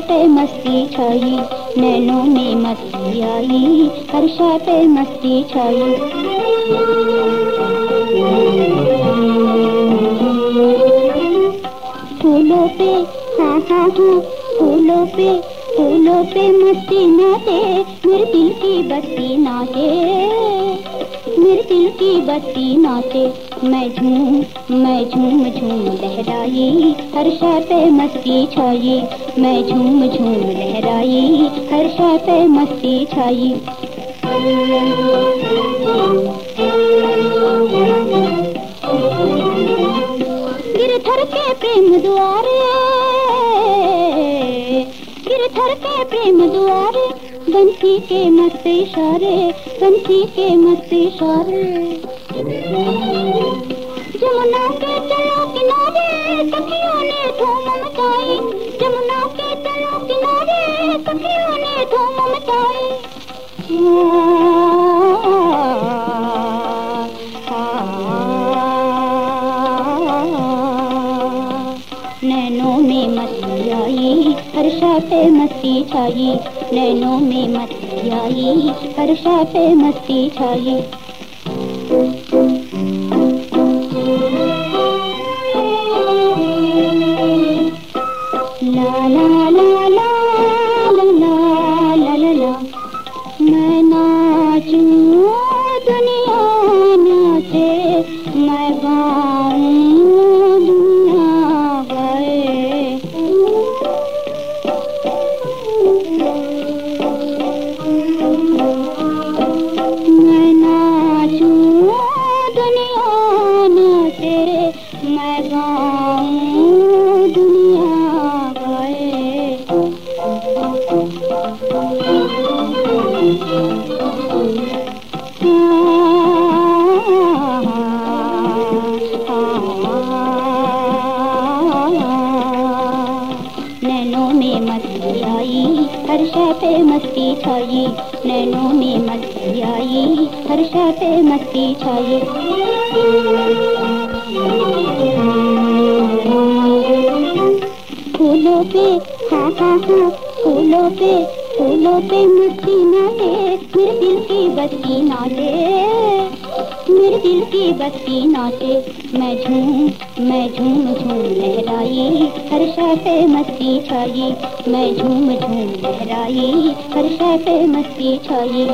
पे मस्ती छाई। नैनों में आई हर्षा पे मस्ती छाई। फूलों पे हाँ हाँ फूलों पे फूलों पे मस्ती नाचे। मेरे दिल की बत्ती नाचे। मेरे दिल की बत्ती नाचे। मैं झूम मैं झूम झूम लहराई। हर पे मस्ती छाई। मैं झूम झूम लहराई। हर पे मस्ती छाई। गिरधर के प्रेम द्वारे बंसी के मस्त इशारे, बंसी के मस्त इशारे। जमुना के चलो किनारे, सखियों ने धूम मचाई। जमुना के चलो किनारे, सखियों ने धूम मचाई। आई हर पे मस्ती छाई, नैनों में मस्ती आई। हर पे मस्ती छाई। ला ला ला ला ला ला ला ला मैं नाचूं दुनिया नाचे, मैं गाऊं पे मस्ती छाई। नैनों में मस्ती आई, हर पे मस्ती छाई। फूलों पे हाँ हाँ हाँ फूलों पे फूलों पे पे मस्ती नाचे मेरे दिल की बत्ती नाचे मेरे दिल की बत्ती नाचे मैं झूम मैं झूम झूम लहराई, हर पे मस्ती छाई। मैं झूम झूम लहराई, हर पे मस्ती छाई।